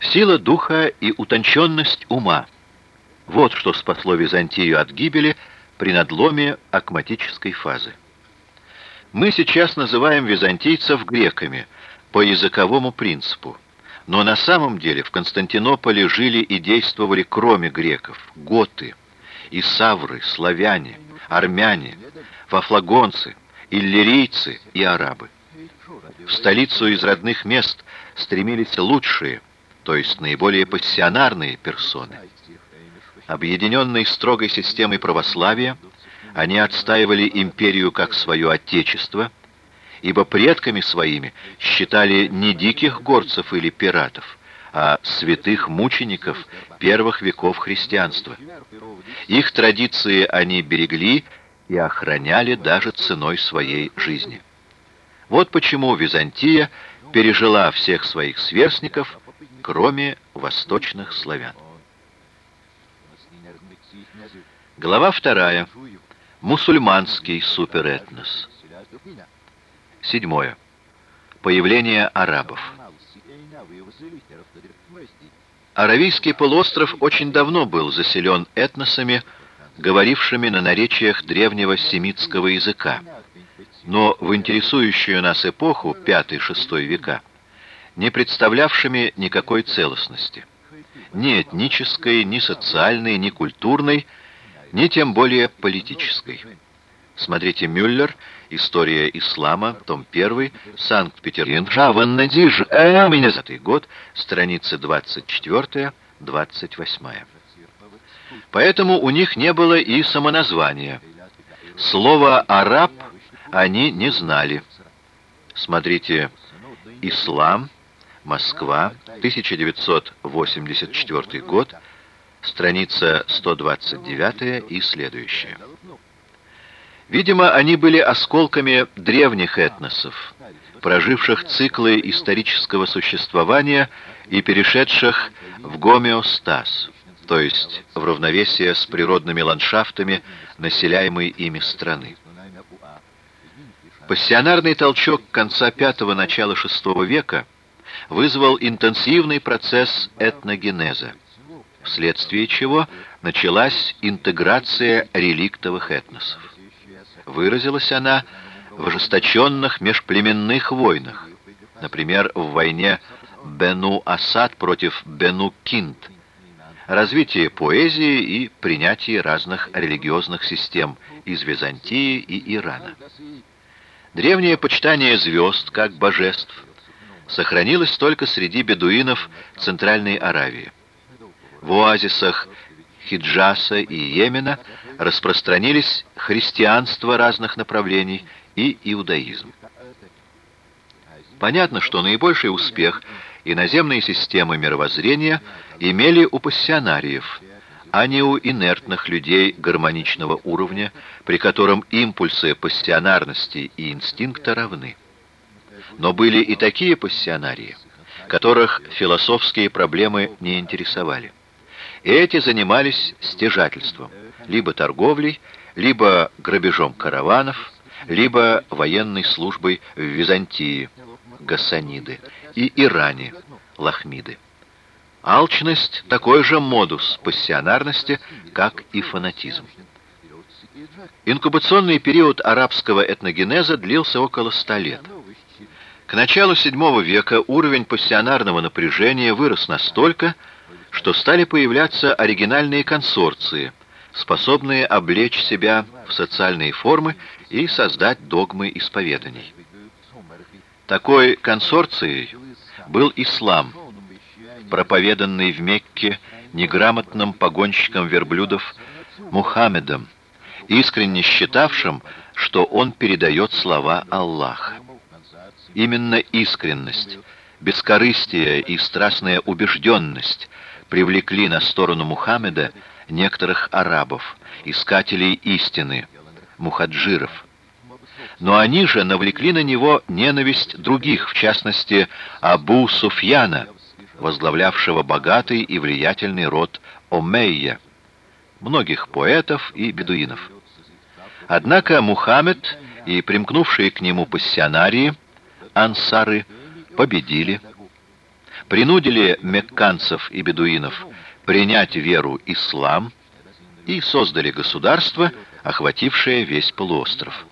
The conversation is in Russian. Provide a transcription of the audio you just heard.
Сила духа и утонченность ума — вот что спасло Византию от гибели при надломе акматической фазы. Мы сейчас называем византийцев греками по языковому принципу, но на самом деле в Константинополе жили и действовали кроме греков готы, исавры, славяне, армяне, вафлагонцы, иллирийцы и арабы. В столицу из родных мест стремились лучшие, то есть наиболее пассионарные персоны. Объединенные строгой системой православия, они отстаивали империю как свое отечество, ибо предками своими считали не диких горцев или пиратов, а святых мучеников первых веков христианства. Их традиции они берегли и охраняли даже ценой своей жизни. Вот почему Византия пережила всех своих сверстников кроме восточных славян. Глава вторая. Мусульманский суперэтнос. Седьмое. Появление арабов. Аравийский полуостров очень давно был заселен этносами, говорившими на наречиях древнего семитского языка, но в интересующую нас эпоху, 5-6 века, не представлявшими никакой целостности. Ни этнической, ни социальной, ни культурной, ни тем более политической. Смотрите Мюллер, История ислама, том 1, Санкт-Петербург, Жаваннадиж, э, год, страницы 24-28. Поэтому у них не было и самоназвания. Слово «араб» они не знали. Смотрите «Ислам», Москва, 1984 год, страница 129 и следующая. Видимо, они были осколками древних этносов, проживших циклы исторического существования и перешедших в гомеостаз, то есть в равновесие с природными ландшафтами населяемой ими страны. Пассионарный толчок конца V – начала VI века – вызвал интенсивный процесс этногенеза, вследствие чего началась интеграция реликтовых этносов. Выразилась она в ожесточенных межплеменных войнах, например, в войне Бену-Асад против Бену-Кинт, развитии поэзии и принятии разных религиозных систем из Византии и Ирана. Древнее почитание звезд как божеств сохранилось только среди бедуинов Центральной Аравии. В оазисах Хиджаса и Йемена распространились христианство разных направлений и иудаизм. Понятно, что наибольший успех иноземные системы мировоззрения имели у пассионариев, а не у инертных людей гармоничного уровня, при котором импульсы пассионарности и инстинкта равны. Но были и такие пассионарии, которых философские проблемы не интересовали. Эти занимались стяжательством, либо торговлей, либо грабежом караванов, либо военной службой в Византии, Гассаниды, и Иране, Лахмиды. Алчность – такой же модус пассионарности, как и фанатизм. Инкубационный период арабского этногенеза длился около ста лет – к началу VII века уровень пассионарного напряжения вырос настолько, что стали появляться оригинальные консорции, способные облечь себя в социальные формы и создать догмы исповеданий. Такой консорцией был ислам, проповеданный в Мекке неграмотным погонщиком верблюдов Мухаммедом, искренне считавшим, что он передает слова Аллаха. Именно искренность, бескорыстие и страстная убежденность привлекли на сторону Мухаммеда некоторых арабов, искателей истины, мухаджиров. Но они же навлекли на него ненависть других, в частности, Абу Суфьяна, возглавлявшего богатый и влиятельный род Омейя, многих поэтов и бедуинов. Однако Мухаммед и примкнувшие к нему пассионарии – ансары победили. принудили мекканцев и бедуинов принять веру ислам и создали государство, охватившее весь полуостров.